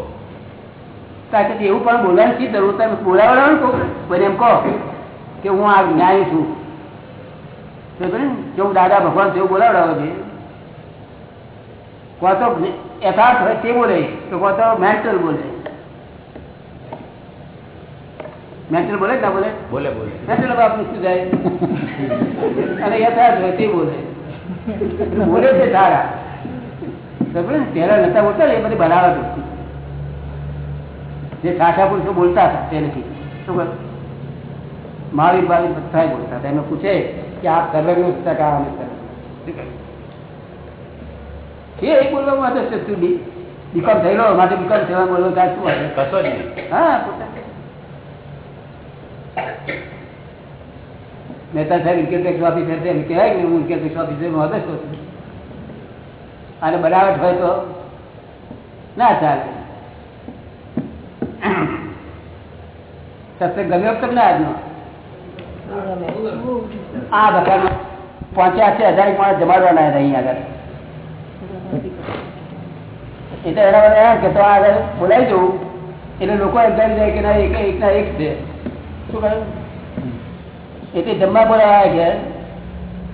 કારણ કે એવું પણ બોલવાની શી જરૂર તમે બોલાવડાવો ને કોક, કોઈને એમ કહો કે હું આ જ્ઞાની છું. જો દાદા ભગવાન જેવું બોલાવડાવો છે. તો યથાર્થ હોય તે બોલે તો તો મેન્ટલ બોલે. મેન્ટલ બોલે ના બોલે? બોલે બોલે. મેન્ટલ બાપનું શું જાય અને યથાર્થ હોય તે બોલે. બોલે છે સારા. પહેલા નતા બોલતા એ બધી બનાવટ હતી. જે સાચા પુરુષો બોલતા હતા તેનાથી શું કર મહાવીર બાવીર બધા બોલતા હતા. એમને પૂછે કે આપ સર્વજ્ઞ ટકા અમે સર્વજ્ઞ. શું કહે? એ બોલવા માટે છે તું બી બીકોમ થયેલો માટે બીકોમ થયેલા બોલવો કાંઈ શું હોય? કશો જ નહીં. હા. મહેતા સાહેબ ઇન્કમ ટેક્સ ઓફિસર છે એમ કહેવાય કે હું ઇન્કમ ટેક્સ ઓફિસર હું હતો જ છું. અને બનાવટ હોય તો ના ચાલે. સત્સંગ ગમ્યો તમને આજનો? આ બધાનો પહોંચ્યા છે હજાર માણસ જમાડવાના હતા અહીંયા આગળ. એટલે એના બધા એમ કે તો આગળ બોલાવી જવું. એટલે લોકો એમ કરી જાય કે ના એક એક ના એક છે. શું કહ્યું એટલે જમવા બોલાવ્યા ગયા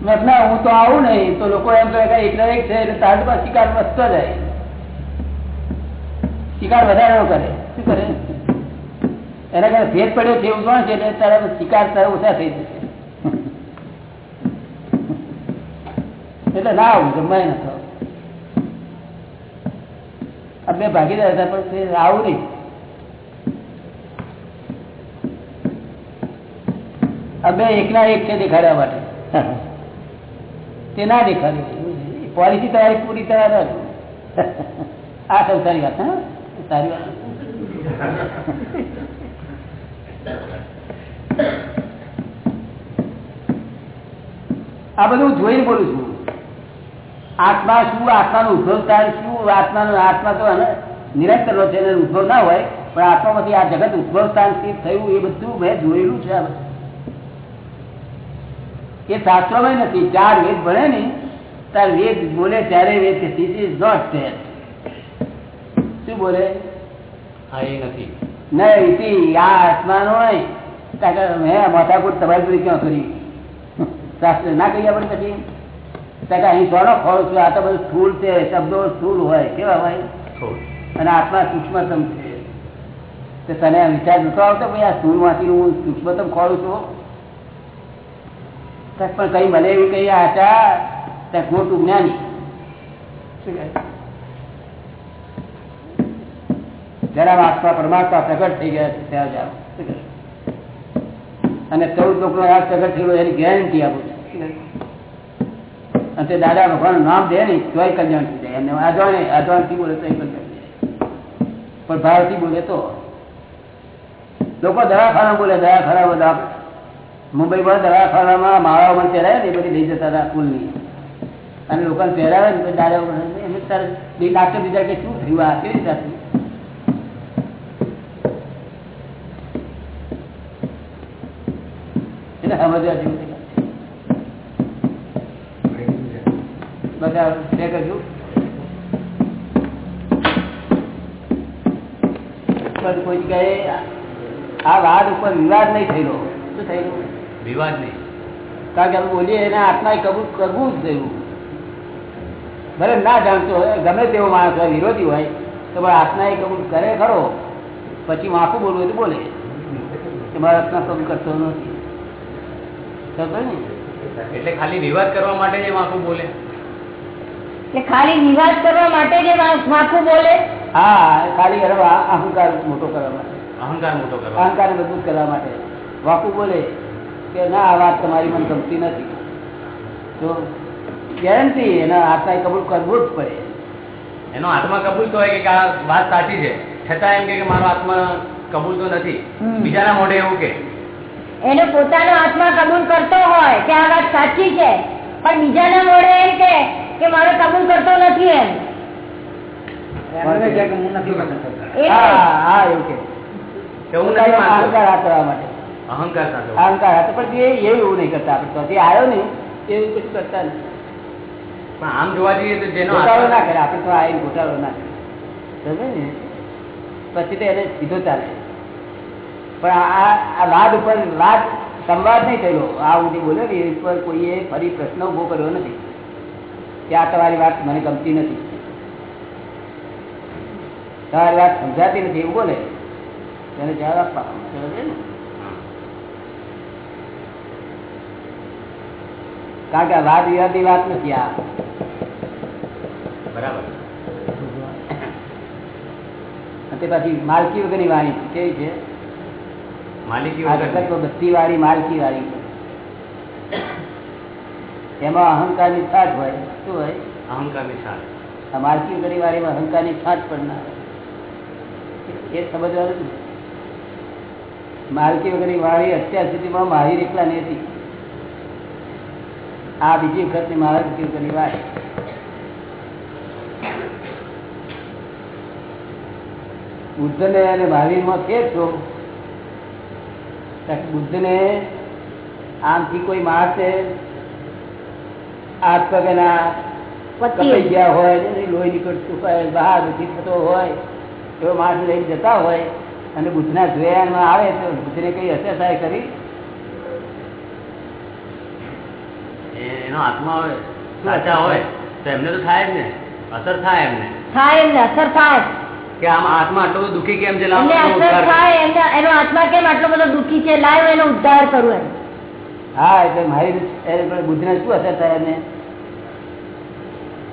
મેં ના હું તો આવું નહીં. તો લોકો એમ કહે કે એક ના એક છે. એટલે તાજમાં શિકાર વધતો જાય. શિકાર વધારે ન કરે. શું કરે? એના કારણે ભેદ પડ્યો છે એવું જાણ છે એટલે તારા શિકાર તારા ઓછા થઈ જશે. એટલે ના આવું જમવાય નથી બે ભાગીદાર હતા, પણ આવું નહીં. અમે એકના એક છે દેખાડવા માટે. તે ના દેખાડ્યું પોલિસી તમારી પૂરી તૈયાર આ આ તારી વાત, હા? સારી વાત. આ બધું જોઈને બોલું છું. આત્મા શું? આત્માનું ઉદ્ભવ થાય શું? આત્માનો આત્મા તો એને નિરંતર નો છે એને ઉદ્ભવ ના હોય પણ આત્મામાંથી આ જગત ઉદ્ભવ સ્થાન સ્થિત થયું એ બધું મેં જોયેલું છે. એ શાસ્ત્રોમાં નથી. ચાર વેદ ભણે ને ત્યારે વેદ બોલે ત્યારે વેદ છે. ધીસ ઇઝ નોટ ધેર શું બોલે? હા એ નથી. નહીં આ આત્માનો નહીં. મેં માથાકૂટ તમારી પૂરી ક્યાં કરી? [laughs] શાસ્ત્ર ના કહી આપણે પછી? અહીં સોનો ખોળ છું આ તો બધું સ્થૂળ છે શબ્દો સ્થૂળ હોય કેવા હોય? અને આત્મા સૂક્ષ્મતમ છે. તો તને આ વિચાર નતો આવતો ભાઈ આ સ્થૂળમાંથી હું સૂક્ષ્મતમ ખોળું છું? પણ કઈ મને એવી કઈ આશા ત્યાં મોટું જ્ઞાની. જરા આત્મા પરમાત્મા પ્રગટ થઈ ગયા છે ત્યાં જાઓ. અને ચૌદ લોકો આ પ્રગટ થયેલો એની ગેરંટી આપું છું? અને દાદા ભગવાન નામ દે ને તોય કલ્યાણ થઈ જાય. એમને અજાણે અજાણથી બોલે તો કલ્યાણ પણ ભાવથી બોલે તો લોકો દવાખાના બોલે દવાખાના બધા મુંબઈમાં દવાખાનામાં માળા પણ પહેરાય ને બધી લઈ જતા હતા ફૂલની અને લોકોને પહેરાવે ને દાદા એમને તારે ડાક્ટર બીજા કે શું થયું? આ કેવી રીતે? એટલે સમજવા જેવું બધા બે કર્યું પણ કોઈ જગ્યાએ આ વાત ઉપર વિવાદ નહીં થયેલો. શું થયેલું? વિવાદ નહીં. કારણ કે અમે બોલીએ એને આત્માએ કબૂલ કરવું જ થયું ભલે ના જાણતો હોય ગમે તેવો માણસ હોય વિરોધી હોય તો પણ આત્માએ કબૂલ કરે ખરો. પછી માફું બોલવું હોય તો બોલે. મારા આત્મા કબૂલ કરતો નથી. ને એટલે ખાલી વિવાદ કરવા માટે જ એ બોલે. ખાલી વિવાદ કરવા માટે જે માથું બોલે? હા ખાલી એનો અહંકાર મોટો કરવા માટે. અહંકાર મોટો કરવા અહંકાર મજબૂત કરવા માટે. વાકુ બોલે કે ના આ વાત તમારી મને ગમતી નથી. તો ગેરંટી એના આત્મા કબૂલ કરવું જ પડે. એનો આત્મા કબૂલ તો હોય કે આ વાત સાચી છે. છતાં એમ કે કે મારો આત્મા કબૂલ તો નથી. બીજાના મોઢે એવું કે. એને પોતાનો આત્મા કબૂલ કરતો હોય કે આ વાત સાચી છે. પણ બીજાના મોઢે એમ કે કે મારે કબૂલ કરતો નથી એમ. એ હા હા એવું અહંકાર પણ એવું નહીં કરતા આપણે. તો આવ્યો ને એવું કશું કરતા નહીં. પણ આમ જોવા જઈએ તો જેનો ઘોટાળો ના કરે આપણે તો આવીને ઘોટાળો ના કરે. સમજે ને? પછી તો એને સીધો ચાલે. પણ આ આ લાદ ઉપર લાદ સંવાદ નહીં થયેલો. આ હું બોલે ને એ ઉપર કોઈએ ફરી પ્રશ્ન ઊભો કર્યો નથી. કે આ તમારી વાત મને ગમતી નથી. તમારી વાત સમજાતી નથી એવું બોલે? તેને જવાબ આપવા કારણ કે વાદ વિવાદની વાત નથી આ. બરાબર. તે પછી માલકી વગરની વાણી. કેવી છે? માલિકી વગર બધી વાળી માલકી વાળી. એમાં અહંકારની છાટ હોય શું હોય? અહંકારની છાટ. આ માલકી વગરની વાળીમાં અહંકારની છાટ પણ ના હોય. એ સમજવાનું માલકી વગરની વાળી અત્યાર સુધીમાં મારી એકલા નહીં હતી આ બીજી વખતની માલકી વગરની વાળી બુદ્ધને અને મહાવીરમાં ફેર છો બુદ્ધને આમથી કોઈ માણસે હાથ પગના કપાઈ ગયા હોય લોહી નીકળતું હોય બહાર દુઃખી થતો હોય એવો માણસ લઈને જતા હોય અને બુદ્ધના જોયામાં આવે તો બુદ્ધને કઈ અસર થાય કરી? એ- એનો આત્મા હોય સાચા હોય તો એમને તો થાય જ ને અસર થાય એમને. થાય એમને અસર થાય. કે આમ આત્મા આટલો બધો દુઃખી કેમ છે? એમને એનો અસર થાય એનો આત્મા કેમ આટલો બધો દુઃખી છે? લાવ એનો ઉદ્ધાર કરું એમ. હા એટલે મારી બુદ્ધને શું અસર થાય એને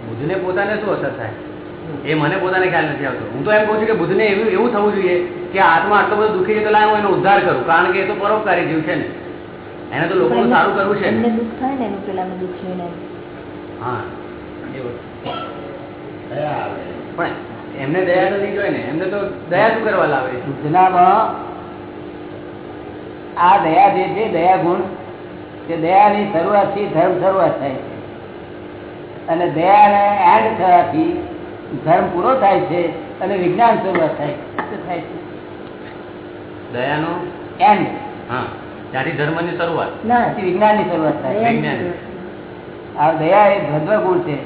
બુદ્ધને પોતાને શું અસર થાય? એ મને પોતાને ખ્યાલ નથી આવતો. હું તો એમ કહું છું કે બુદ્ધને એવું એવું થવું જોઈએ કે આત્મા આટલો બધો દુઃખી છે તો લાય હું એનો ઉદ્ધાર કરું કારણ કે એ તો પરોપકારી જીવ છે ને. એને તો લોકોનું સારું કરવું છે એમને દુઃખ થાય ને એનું પેલાનું દુઃખ જોઈને હા. એ વસ્તુ. પણ એમને દયા તો નહીં જોઈએ ને. એમને તો દયા શું કરવા લાવે? બુદ્ધનામાં આ દયા જે છે દયા ગુણ તે દયાની શરૂઆતથી ધર્મ શરૂઆત થાય છે. અને દયાને એડ થવાથી ધર્મ પૂરો થાય છે અને વિજ્ઞાન શરૂઆત થાય થાય છે? દયાનો એન્ડ હા ત્યાંથી ધર્મની શરૂઆત. ના વિજ્ઞાનની શરૂઆત થાય. છે. વિજ્ઞાન. આ દયા એ ભદ્ર ગુણ છે.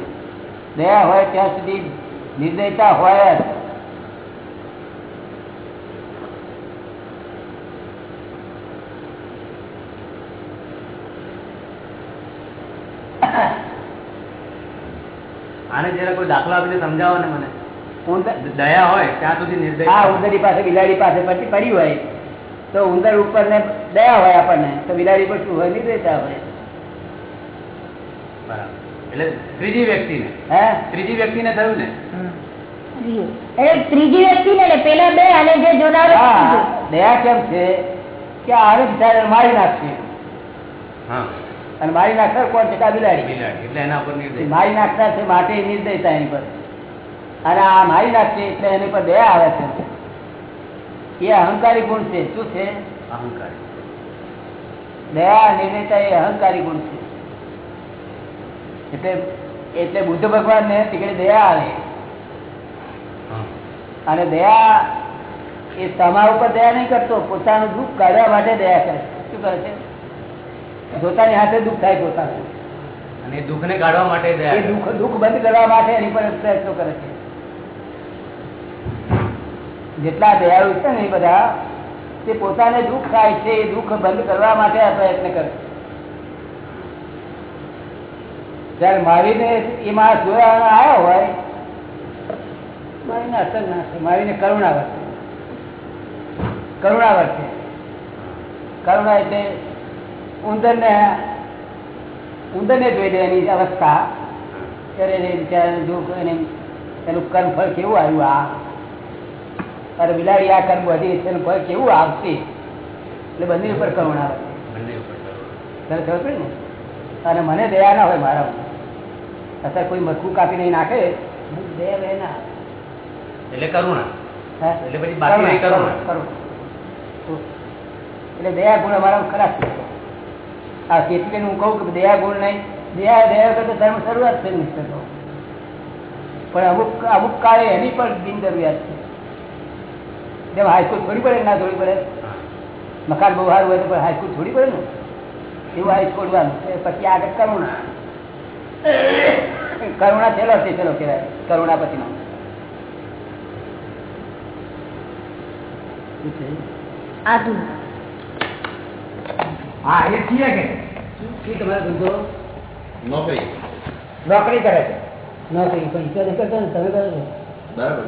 દયા હોય ત્યાં સુધી નિર્દયતા હોય જ. આને જરા કોઈ દાખલો આપીને સમજાવો ને મને. દયા હોય ત્યાં સુધી નિર્દય હા ઉંદરી પાસે બિલાડી પાસે પછી પડી હોય. તો ઉંદર ઉપર ને દયા હોય આપણને. તો બિલાડી પર શું હોય? નિર્દયતા હોય. બરાબર. એટલે ત્રીજી વ્યક્તિને. હે? ત્રીજી વ્યક્તિને થયું ને? એટલે ત્રીજી વ્યક્તિ ને પેલા બે અને જે જોનારો દયા કેમ છે? કે બિચારાને મારી નાખશે. હા. અને મારી નાખનાર કોણ છે? કાબિલાડી આ બિલાડી? બિલાડી એટલે એના ઉપર નિર્દય મારી નાખનાર છે માટે નિર્દયતા એની પર. અને આ મારી નાખશે એટલે એની પર દયા આવે છે. એ અહંકારી ગુણ છે શું છે? અહંકાર. દયા નિર્દયતા એ અહંકારી ગુણ છે. એટલે એટલે બુદ્ધ ભગવાન ને તીકડી દયા આવે. અને દયા એ તમારા ઉપર દયા નહીં કરતો પોતાનું દુઃખ કાઢવા માટે દયા કરે શું કરે છે? પોતાની હાથે દુઃખ થાય પોતાનું. અને દુઃખ ને કાઢવા માટે એ દુઃખ દુઃખ બંધ કરવા માટે એની પર પ્રયત્નો કરે છે. જેટલા દયાળુ છે ને એ બધા તે પોતાને દુઃખ થાય છે એ દુઃખ બંધ કરવા માટે આ પ્રયત્ન કરે જયારે મારીને એમાં જોયા આવ્યો હોય મારીને અસર ના છે મારીને કરુણા વર્તે કરુણા વર્તે કરુણા એટલે ઉંદરને ઉંદરને જોઈ લે એની અવસ્થા. ત્યારે એને જો એને એનું કર્મ ફળ કેવું આવ્યું આ? અરે બિલાડી આ કર્મ વધી એનું ફળ કેવું આવશે? એટલે બંને ઉપર કરુણા આવે. બંને ઉપર ખબર પડી ને? અને મને દયા ના હોય મારા અત્યારે કોઈ મથું કાપી નહીં નાખે. દયા બે ના એટલે કરુણા. હે? એટલે પછી કરુણા. કરુણા. એટલે દયા ગુણ અમારા ખરાબ છે આ કેટલી હું કહું કે દયા ગુણ નહીં. દયા દયા કરતા તો ધર્મ શરૂઆત છે નિશ્ચિત તો. પણ અમુક અમુક કાળે એની પણ બિનજરૂરિયાત છે. જેમ હાઈસ્કૂલ થોડી પડે ના થોડી પડે. મકાન બહુ સારું હોય તો પણ હાઈસ્કૂલ થોડી પડે ને. એવું હાઈ વાનું પછી આગળ કરુણા. કરુણા છેલ્લો છે છેલ્લો કહેવાય. કરુણા પછીનો. છે? આટલું હા એ છીએ કે. શું તમારો ધંધો નોકરી. નોકરી કરે છે. નોકરી પણ ઈશ્વર કરતો ને તમે કરો છો. બરાબર.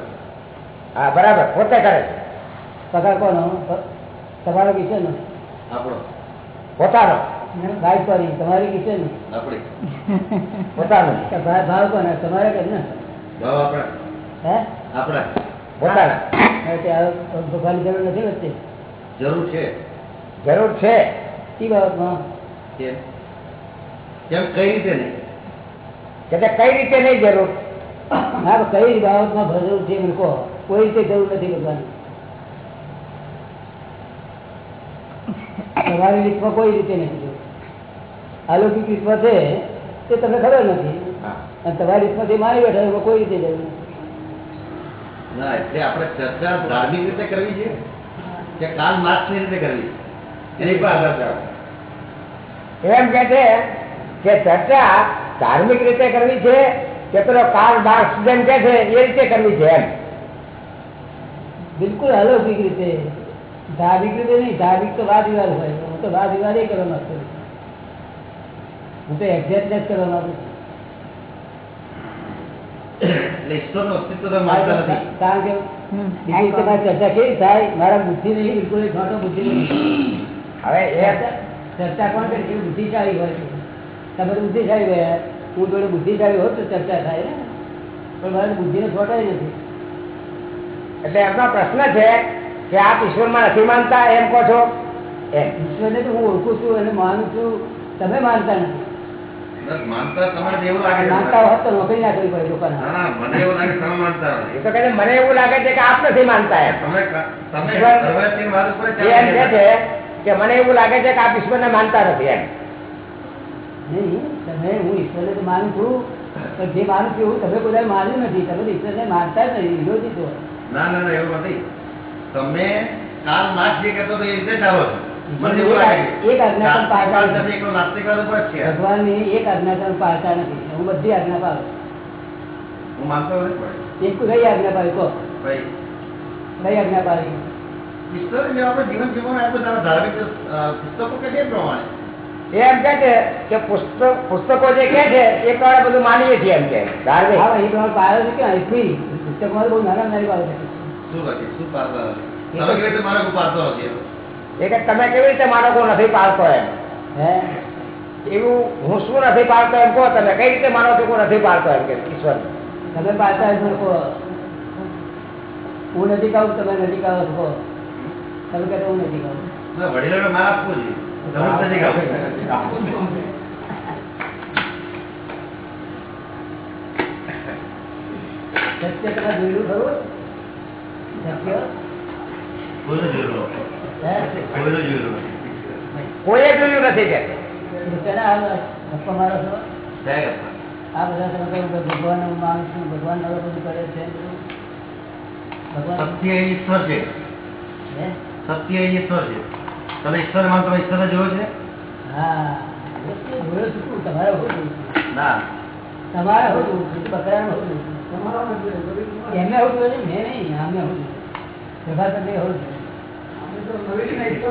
હા બરાબર પોતે કરે છે. પગાર કોનો? તમારો કિશન નો? આપણો. પોતાનો. ભાઈ સોરી તમારી કિશન નો? આપણી. પોતાનો. ભાવ કોના? તમારે કે ને? ભાવ આપણા. હે? આપણા. પોતાના. ભગવાનની જરૂર નથી વધતી જરૂર છે. જરૂર છે. શી બાબતમાં કઈ રીતે નહીં? કઈ રીતે નહીં જરૂર? હા તો કઈ બાબતમાં જરૂર છે મને કહો. કોઈ રીતે જરૂર નથી ભગવાન તમારી રીતમાં કોઈ રીતે નથી અલૌકિક રીતમાં છે તે તમને ખબર નથી. અને તમારી રીતમાં જે મારી બેઠા એમાં કોઈ રીતે જરૂર ના એટલે આપણે ચર્ચા ધાર્મિક રીતે કરવી છે કે કાલ માર્ક્સની રીતે કરવી એની પર આધાર એમ કે છે કે ચર્ચા ધાર્મિક રીતે કરવી છે કે પેલો કાલ માર્ક્સ જેમ કે છે એ રીતે કરવી છે એમ. બિલકુલ અલૌકિક રીતે. ધાર્મિક રીતે નહીં ધાર્મિક તો વાદ વિવાદ હોય. હું તો વાદ વિવાદ એ કરવા માંગતો હું તો એક્ઝેક્ટનેસ કરવા માંગુ કારણ કે બીજી તમારી ચર્ચા કેવી થાય? મારા બુદ્ધિ નહીં બિલકુલ છોટો બુદ્ધિ નહીં હવે એ ચર્ચા- કોણ કરે? છે બુદ્ધિશાળી હોય છે. તમે તો બુદ્ધિશાળી ગયા હું જોડે બુદ્ધિશાળી હોત તો ચર્ચા થાય ને. પણ મારે બુદ્ધિને છોટાય નથી. એટલે એમનો પ્રશ્ન છે કે આપ ઈશ્વરમાં નથી માનતા? એમ કહો છો? ઈશ્વરને તો હું ઓળખું છું અને માનું છું. તમે માનતા નથી. માનતા હોત તો નોકરી ના કરવી પડે લોકોને. મને એવું લાગે છે, મને એવું લાગે છે કે આપ નથી માનતા એમ. તમે કે મને એવું લાગે છે કે આપ ઈશ્વરને માનતા નથી એમ. નહીં તમે હું ઈશ્વરને તો માનું છું પણ જે માનું છું એવું તમે બધા માન્યું નથી. તમે તો ઈશ્વરને માનતા જ નથી વિરોધી છો. ના ના ના એવું નથી. તમે કાલ માર્ક્સ જે કહેતો એ રીતે જ આવો ભગવાનની એક આજ્ઞા તમે પાળતા નથી. હું બધી આજ્ઞા પાડું હું માનતો નથી એક કઈ આજ્ઞા પાડી? કહો. ભાઈ. કઈ આજ્ઞા પાડી? ઈશ્વર આપણે જીવન જીવવાનું આ બધા ધાર્મિક પુસ્તકો કે છે પ્રમાણે. એ એમ કે છે કે પુસ્તક પુસ્તકો જે કે છે એ પ્રમાણે બધું માનીએ છીએ એમ કે ધાર્મિક. હા એ પ્રમાણે પાડો છે કે ફ્રી પુસ્તકમાં બહુ નાના નાની બાબત શું લખી શું પાડતા નથી તમે કેવી રીતે મારા પાડતો નથી એ કે તમે કેવી રીતે માનો નથી પાડતો એમ. હે? એવું હું શું નથી પાડતો એમ કહો તમે કઈ રીતે માનો છો હું નથી પાડતો એમ કે ઈશ્વર. તમે પાડતા તો કહો. હું નથી કહું તમે નથી કહો. તમે કહેતો હું નથી વડીલોને આપવું જોઈએ. ખાવું. સત્ય તમે જોયેલું ખરું? સત્ય? નથી. કોઈએ જોયું નથી કે? આ છો? આ બધા તમે કહ્યું કે ભગવાન હું માનું છું ભગવાન નવો બધું કરે છે ભગવાન સત્ય ઈશ્વર છે. હે? સત્ય એ ઈશ્વર છે. તમે ઈશ્વરમાં તમે ઈશ્વર જોયો છે? હા. જોયો છું તમારે ના તમારે હું જોયું છું, બકરાને હું જોયું છું. એમને હું જોયું છે, મેં નહીં અમને હું જોયું પ્રભાતને હું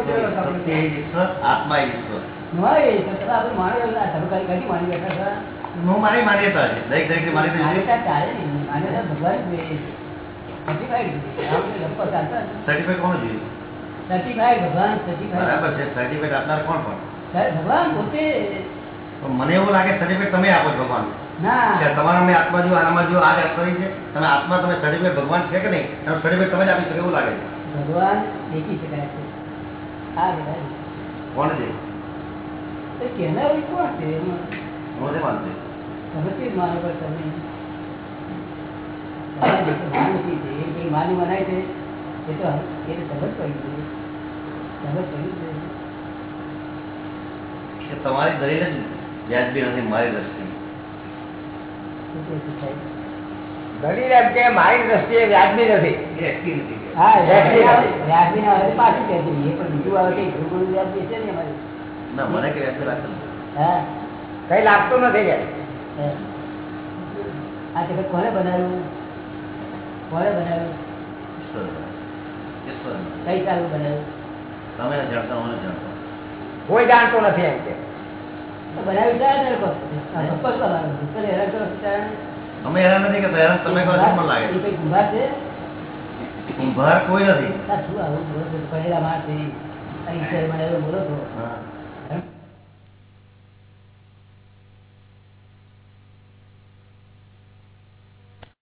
જોયું સત્ય એ ઈશ્વર આત્મા એ ઈશ્વર. મારે એ તો તમે આપણે માણ્યો ના, તમે કઈ કઈ માની બેઠા હતા હું મારી માન્યતા છે. દરેક દરેકની માન્યતા ચાલે નહીં. માન્યતા ભગવાન જોઈએ. સર્ટિફિકેટ કોણ જોઈએ Certified ભગવાન. બરાબર છે સર્ટિફિકેટ આપનાર કોણ પણ? ભગવાન પોતે મને એવું લાગે સર્ટિફિકેટ તમે આપો ભગવાન. તમારા મેં આત્મા જો આનામાં જો આ વાત કરી છે તમે આત્મા તમે સર્ટિફિકેટ ભગવાન છે કે નહીં? તમે સર્ટિફિકેટ તમે જ આપી શકો એવું લાગે છે. ભગવાન દેખી શકાય છે. બધા કોણ છે? તો કહેનારું કોણ છે? એમાં માનતો તમે કેમ માનો પર તમે? માન તે મનાય છે. એ તો એ તો સમજ પડી છે છે તમારી દરેક જ વ્યાજબી નથી મારી દ્રષ્ટિએ? દલીલ એમ કે મારી વ્યાજબી નથી. હા વ્યાજબી ના પાછું પણ બીજું આવે કંઈ ઘણું વ્યાજબી છે ને અમારે. ના મને કે વ્યાજબી લાગતું હા? કઈ લાગતું નથી કે. આ જગત કોને બનાવ્યું? કોને બનાવ્યું? કઈ સારું બનાવ્યું? તમે જાણતા હું જાણતો. કોઈ જાણતો નથી એમ કે. અમે હેરાન નથી સાચું હેરાન તમે કહો છો મને લાગે એ કઈ કુંભાર છે? કુંભાર કોઈ નથી.